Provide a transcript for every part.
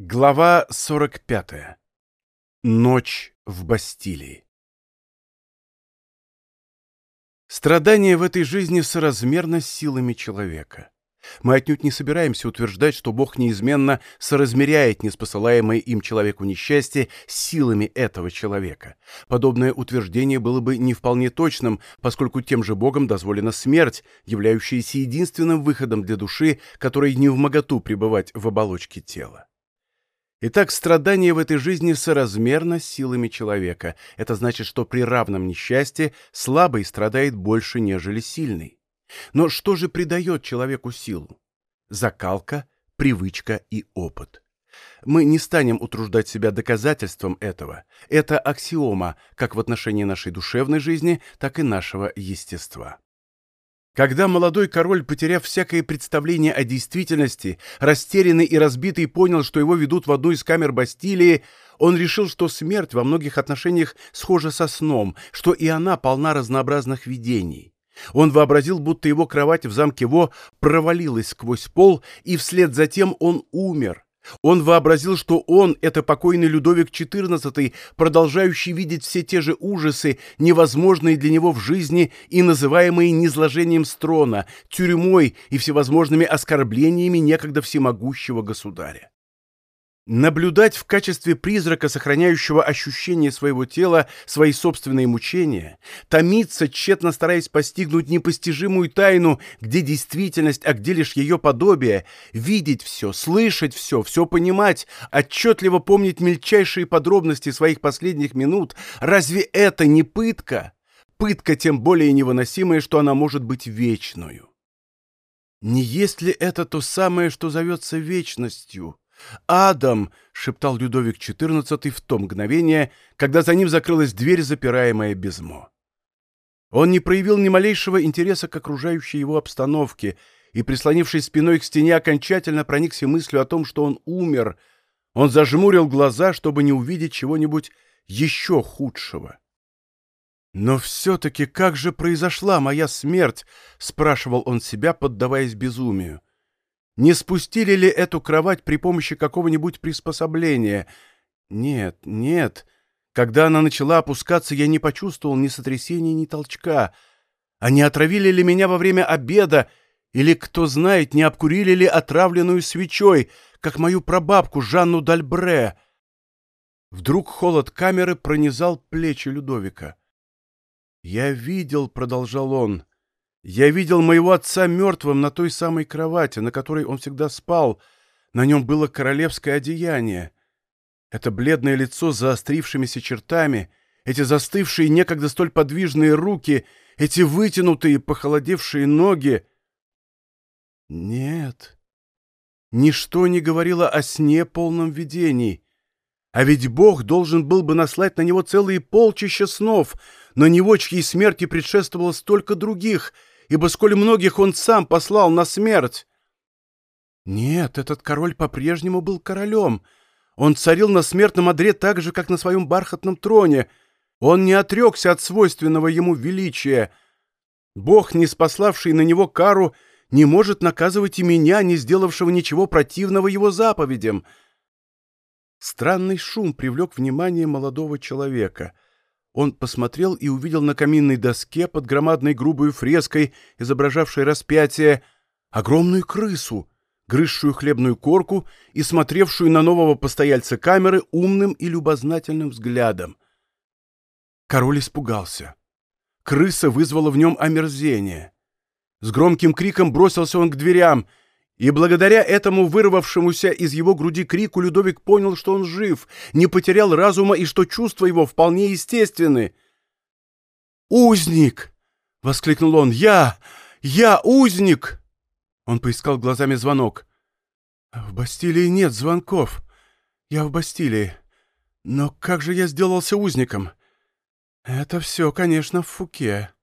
Глава 45. Ночь в Бастилии. Страдание в этой жизни соразмерно с силами человека. Мы отнюдь не собираемся утверждать, что Бог неизменно соразмеряет неспосылаемое им человеку несчастье силами этого человека. Подобное утверждение было бы не вполне точным, поскольку тем же Богом дозволена смерть, являющаяся единственным выходом для души, которой не в моготу пребывать в оболочке тела. Итак, страдание в этой жизни соразмерно силами человека. Это значит, что при равном несчастье слабый страдает больше, нежели сильный. Но что же придает человеку силу? Закалка, привычка и опыт. Мы не станем утруждать себя доказательством этого. Это аксиома как в отношении нашей душевной жизни, так и нашего естества. Когда молодой король, потеряв всякое представление о действительности, растерянный и разбитый, понял, что его ведут в одну из камер Бастилии, он решил, что смерть во многих отношениях схожа со сном, что и она полна разнообразных видений. Он вообразил, будто его кровать в замке Во провалилась сквозь пол, и вслед за тем он умер. Он вообразил, что он — это покойный Людовик XIV, продолжающий видеть все те же ужасы, невозможные для него в жизни и называемые низложением строна, тюрьмой и всевозможными оскорблениями некогда всемогущего государя. Наблюдать в качестве призрака, сохраняющего ощущение своего тела, свои собственные мучения, томиться, тщетно стараясь постигнуть непостижимую тайну, где действительность, а где лишь ее подобие, видеть все, слышать все, все понимать, отчетливо помнить мельчайшие подробности своих последних минут, разве это не пытка? Пытка тем более невыносимая, что она может быть вечную. Не есть ли это то самое, что зовется вечностью? «Адам!» — шептал Людовик XIV в то мгновение, когда за ним закрылась дверь, запираемая безмо. Он не проявил ни малейшего интереса к окружающей его обстановке и, прислонившись спиной к стене, окончательно проникся мыслью о том, что он умер. Он зажмурил глаза, чтобы не увидеть чего-нибудь еще худшего. «Но все-таки как же произошла моя смерть?» — спрашивал он себя, поддаваясь безумию. Не спустили ли эту кровать при помощи какого-нибудь приспособления? Нет, нет. Когда она начала опускаться, я не почувствовал ни сотрясения, ни толчка. А не отравили ли меня во время обеда? Или, кто знает, не обкурили ли отравленную свечой, как мою прабабку Жанну Дальбре? Вдруг холод камеры пронизал плечи Людовика. «Я видел», — продолжал он, — я видел моего отца мертвым на той самой кровати, на которой он всегда спал. На нем было королевское одеяние. Это бледное лицо с заострившимися чертами, эти застывшие некогда столь подвижные руки, эти вытянутые, похолодевшие ноги. Нет, ничто не говорило о сне полном видений. А ведь Бог должен был бы наслать на него целые полчища снов, на него, чьей смерти предшествовало столько других — ибо сколь многих он сам послал на смерть. Нет, этот король по-прежнему был королем. Он царил на смертном одре так же, как на своем бархатном троне. Он не отрекся от свойственного ему величия. Бог, не спаславший на него кару, не может наказывать и меня, не сделавшего ничего противного его заповедям. Странный шум привлек внимание молодого человека — он посмотрел и увидел на каминной доске под громадной грубой фреской, изображавшей распятие, огромную крысу, грызшую хлебную корку и смотревшую на нового постояльца камеры умным и любознательным взглядом. Король испугался. Крыса вызвала в нем омерзение. С громким криком бросился он к дверям — и благодаря этому вырвавшемуся из его груди крику Людовик понял, что он жив, не потерял разума и что чувства его вполне естественны. «Узник!» — воскликнул он. «Я! Я узник!» Он поискал глазами звонок. «В Бастилии нет звонков. Я в Бастилии. Но как же я сделался узником? Это все, конечно, в Фуке.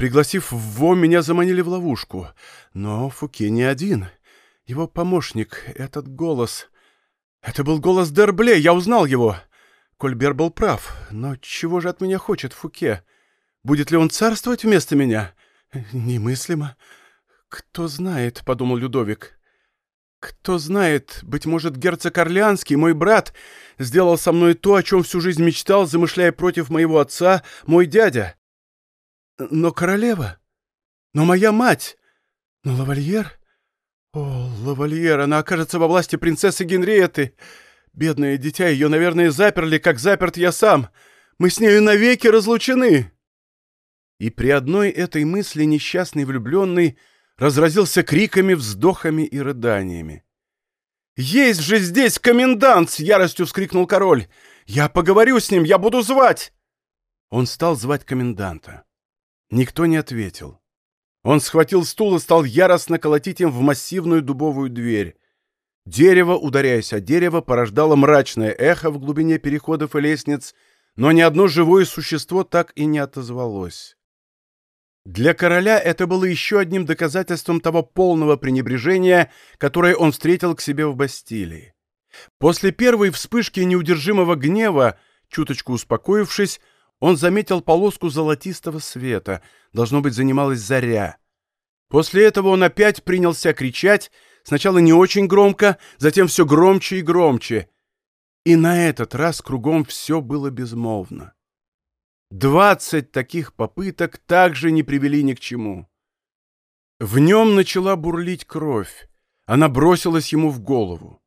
Пригласив Во, меня заманили в ловушку. Но Фуке не один. Его помощник, этот голос... Это был голос Дербле, я узнал его. Кольбер был прав. Но чего же от меня хочет Фуке? Будет ли он царствовать вместо меня? Немыслимо. Кто знает, — подумал Людовик. Кто знает, быть может, герцог Орлеанский, мой брат, сделал со мной то, о чем всю жизнь мечтал, замышляя против моего отца, мой дядя. Но королева, но моя мать, но лавальер... О, лавальер, она окажется во власти принцессы Генриетты. Бедное дитя, ее, наверное, заперли, как заперт я сам. Мы с нею навеки разлучены. И при одной этой мысли несчастный влюбленный разразился криками, вздохами и рыданиями. «Есть же здесь комендант!» — с яростью вскрикнул король. «Я поговорю с ним, я буду звать!» Он стал звать коменданта. Никто не ответил. Он схватил стул и стал яростно колотить им в массивную дубовую дверь. Дерево, ударяясь о дерево, порождало мрачное эхо в глубине переходов и лестниц, но ни одно живое существо так и не отозвалось. Для короля это было еще одним доказательством того полного пренебрежения, которое он встретил к себе в Бастилии. После первой вспышки неудержимого гнева, чуточку успокоившись, он заметил полоску золотистого света, должно быть, занималась заря. После этого он опять принялся кричать, сначала не очень громко, затем все громче и громче. И на этот раз кругом все было безмолвно. Двадцать таких попыток также не привели ни к чему. В нем начала бурлить кровь. Она бросилась ему в голову.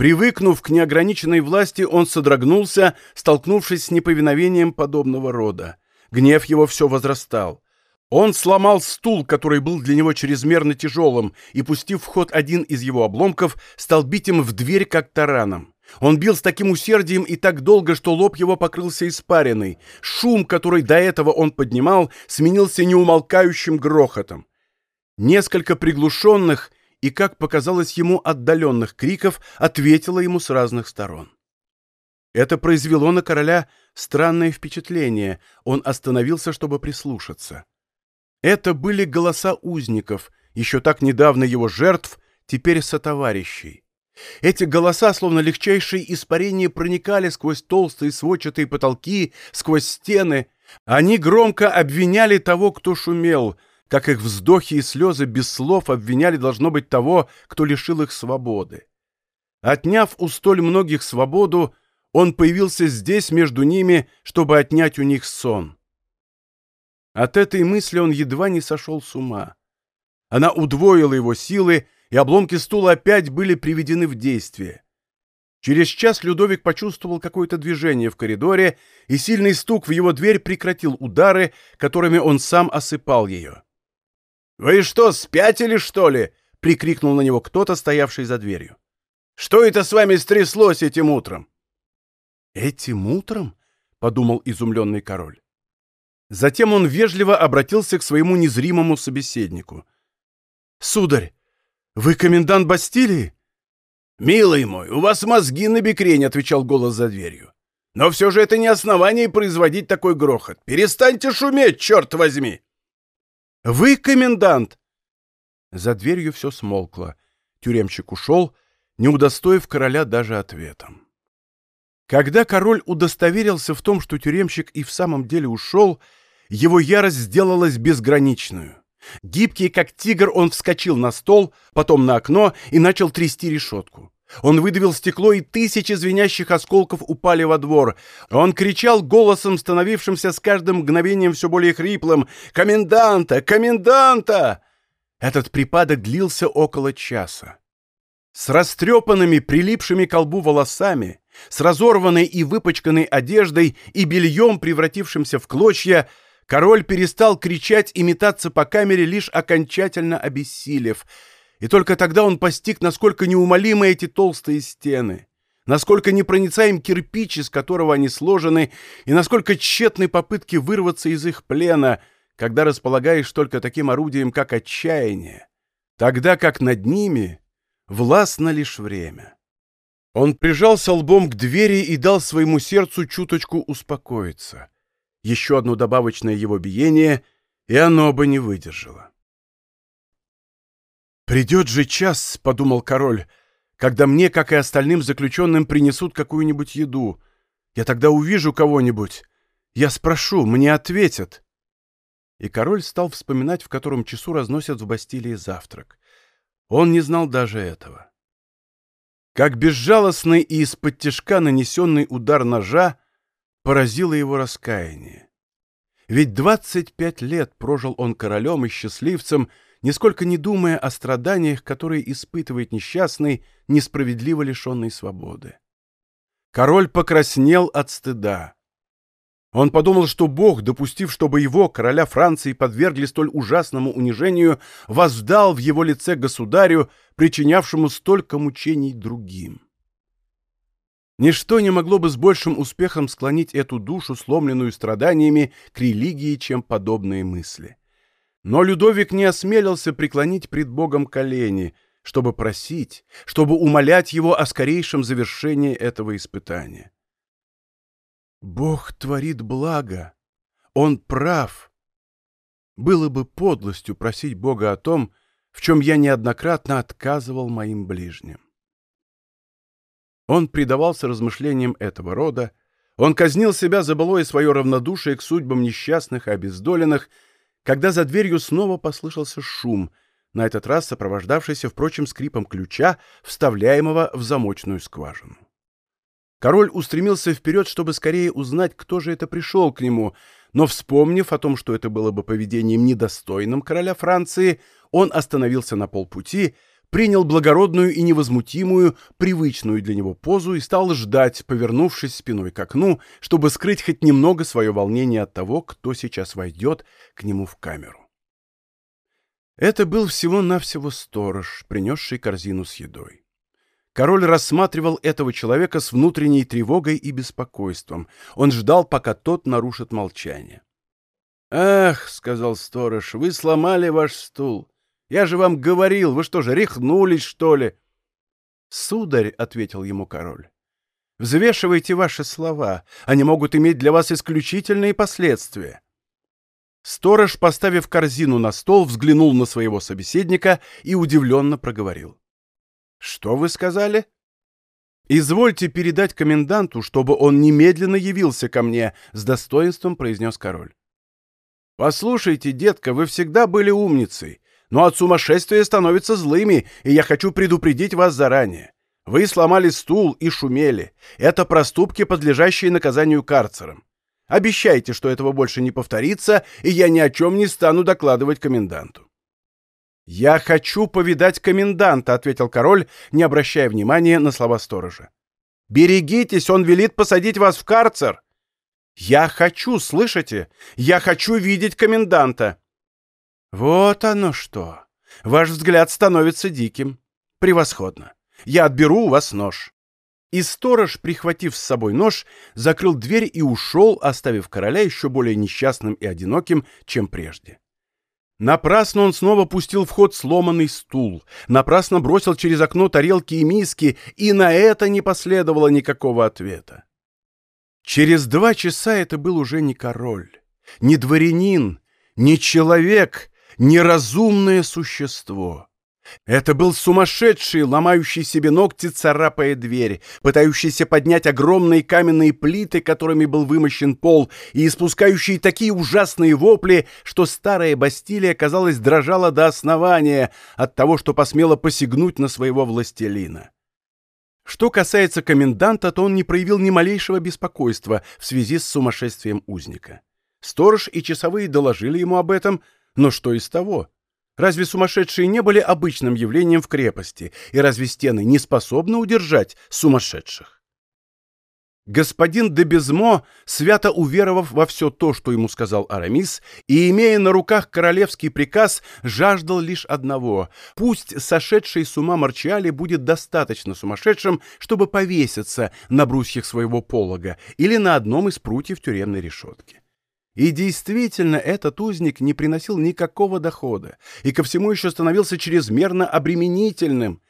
Привыкнув к неограниченной власти, он содрогнулся, столкнувшись с неповиновением подобного рода. Гнев его все возрастал. Он сломал стул, который был для него чрезмерно тяжелым, и, пустив в ход один из его обломков, стал бить им в дверь, как тараном. Он бил с таким усердием и так долго, что лоб его покрылся испариной. Шум, который до этого он поднимал, сменился неумолкающим грохотом. Несколько приглушенных и, как показалось ему, отдаленных криков ответило ему с разных сторон. Это произвело на короля странное впечатление. Он остановился, чтобы прислушаться. Это были голоса узников, еще так недавно его жертв, теперь сотоварищей. Эти голоса, словно легчайшие испарения, проникали сквозь толстые сводчатые потолки, сквозь стены. Они громко обвиняли того, кто шумел, как их вздохи и слезы без слов обвиняли, должно быть, того, кто лишил их свободы. Отняв у столь многих свободу, он появился здесь между ними, чтобы отнять у них сон. От этой мысли он едва не сошел с ума. Она удвоила его силы, и обломки стула опять были приведены в действие. Через час Людовик почувствовал какое-то движение в коридоре, и сильный стук в его дверь прекратил удары, которыми он сам осыпал ее. «Вы что, спятили, что ли?» — прикрикнул на него кто-то, стоявший за дверью. «Что это с вами стряслось этим утром?» «Этим утром?» — подумал изумленный король. Затем он вежливо обратился к своему незримому собеседнику. «Сударь, вы комендант Бастилии?» «Милый мой, у вас мозги на бекрень», — отвечал голос за дверью. «Но все же это не основание производить такой грохот. Перестаньте шуметь, черт возьми!» «Вы комендант!» За дверью все смолкло. Тюремщик ушел, не удостоив короля даже ответом. Когда король удостоверился в том, что тюремщик и в самом деле ушел, его ярость сделалась безграничную. Гибкий, как тигр, он вскочил на стол, потом на окно и начал трясти решетку. Он выдавил стекло, и тысячи звенящих осколков упали во двор. Он кричал голосом, становившимся с каждым мгновением все более хриплым «Коменданта! Коменданта!» Этот припадок длился около часа. С растрепанными, прилипшими к колбу волосами, с разорванной и выпачканной одеждой и бельем, превратившимся в клочья, Король перестал кричать и метаться по камере, лишь окончательно обессилев. И только тогда он постиг, насколько неумолимы эти толстые стены, насколько непроницаем кирпич, из которого они сложены, и насколько тщетны попытки вырваться из их плена, когда располагаешь только таким орудием, как отчаяние, тогда как над ними властно лишь время. Он прижался лбом к двери и дал своему сердцу чуточку успокоиться еще одно добавочное его биение, и оно бы не выдержало. «Придет же час», — подумал король, — «когда мне, как и остальным заключенным, принесут какую-нибудь еду. Я тогда увижу кого-нибудь. Я спрошу, мне ответят». И король стал вспоминать, в котором часу разносят в Бастилии завтрак. Он не знал даже этого. как безжалостный и из-под тяжка нанесенный удар ножа поразило его раскаяние. Ведь 25 лет прожил он королем и счастливцем, нисколько не думая о страданиях, которые испытывает несчастный, несправедливо лишенный свободы. Король покраснел от стыда. Он подумал, что Бог, допустив, чтобы его, короля Франции, подвергли столь ужасному унижению, воздал в его лице государю, причинявшему столько мучений другим. Ничто не могло бы с большим успехом склонить эту душу, сломленную страданиями, к религии, чем подобные мысли. Но Людовик не осмелился преклонить пред Богом колени, чтобы просить, чтобы умолять его о скорейшем завершении этого испытания. Бог творит благо. Он прав. Было бы подлостью просить Бога о том, в чем я неоднократно отказывал моим ближним. Он предавался размышлениям этого рода, он казнил себя за былое свое равнодушие к судьбам несчастных и обездоленных, когда за дверью снова послышался шум, на этот раз сопровождавшийся, впрочем, скрипом ключа, вставляемого в замочную скважину. Король устремился вперед, чтобы скорее узнать, кто же это пришел к нему, но, вспомнив о том, что это было бы поведением недостойным короля Франции, он остановился на полпути, принял благородную и невозмутимую, привычную для него позу и стал ждать, повернувшись спиной к окну, чтобы скрыть хоть немного свое волнение от того, кто сейчас войдет к нему в камеру. Это был всего-навсего сторож, принесший корзину с едой. Король рассматривал этого человека с внутренней тревогой и беспокойством. Он ждал, пока тот нарушит молчание. «Ах», — сказал сторож, — «вы сломали ваш стул. Я же вам говорил, вы что же, рехнулись, что ли?» «Сударь», — ответил ему король, — «взвешивайте ваши слова. Они могут иметь для вас исключительные последствия». Сторож, поставив корзину на стол, взглянул на своего собеседника и удивленно проговорил. «Что вы сказали?» «Извольте передать коменданту, чтобы он немедленно явился ко мне», — с достоинством произнес король. «Послушайте, детка, вы всегда были умницей, но от сумасшествия становятся злыми, и я хочу предупредить вас заранее. Вы сломали стул и шумели. Это проступки, подлежащие наказанию карцером. Обещайте, что этого больше не повторится, и я ни о чем не стану докладывать коменданту. «Я хочу повидать коменданта», — ответил король, не обращая внимания на слова сторожа. «Берегитесь, он велит посадить вас в карцер!» «Я хочу, слышите? Я хочу видеть коменданта!» «Вот оно что! Ваш взгляд становится диким. Превосходно. Я отберу у вас нож». И сторож, прихватив с собой нож, закрыл дверь и ушел, оставив короля еще более несчастным и одиноким, чем прежде. Напрасно он снова пустил в ход сломанный стул, напрасно бросил через окно тарелки и миски, и на это не последовало никакого ответа. Через два часа это был уже не король, не дворянин, не человек, неразумное существо. Это был сумасшедший, ломающий себе ногти, царапая дверь, пытающийся поднять огромные каменные плиты, которыми был вымощен пол, и испускающий такие ужасные вопли, что старая Бастилия, казалось, дрожала до основания от того, что посмела посягнуть на своего властелина. Что касается коменданта, то он не проявил ни малейшего беспокойства в связи с сумасшествием узника. Сторож и часовые доложили ему об этом, но что из того? Разве сумасшедшие не были обычным явлением в крепости, и разве стены не способны удержать сумасшедших? Господин де Безмо, свято уверовав во все то, что ему сказал Арамис, и имея на руках королевский приказ, жаждал лишь одного — пусть сошедший с ума Марчиали будет достаточно сумасшедшим, чтобы повеситься на брусьях своего полога или на одном из прутьев тюремной решетки. И действительно, этот узник не приносил никакого дохода и ко всему еще становился чрезмерно обременительным.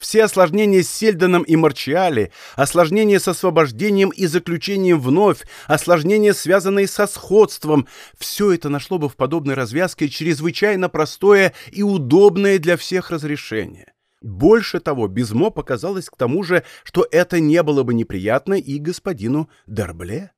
Все осложнения с Сельдоном и Марчиали, осложнения с освобождением и заключением вновь, осложнения, связанные со сходством, все это нашло бы в подобной развязке чрезвычайно простое и удобное для всех разрешение. Больше того, Безмо показалось к тому же, что это не было бы неприятно и господину Дербле.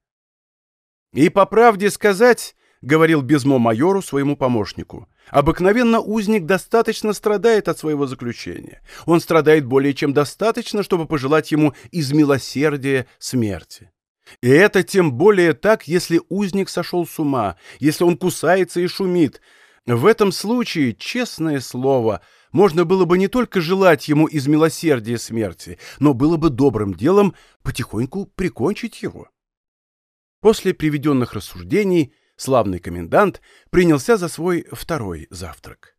И по правде сказать, — говорил Безмо майору своему помощнику, Обыкновенно узник достаточно страдает от своего заключения. Он страдает более чем достаточно, чтобы пожелать ему из милосердия смерти. И это тем более так, если узник сошел с ума, если он кусается и шумит. В этом случае, честное слово, можно было бы не только желать ему из милосердия смерти, но было бы добрым делом потихоньку прикончить его. После приведенных рассуждений славный комендант принялся за свой второй завтрак.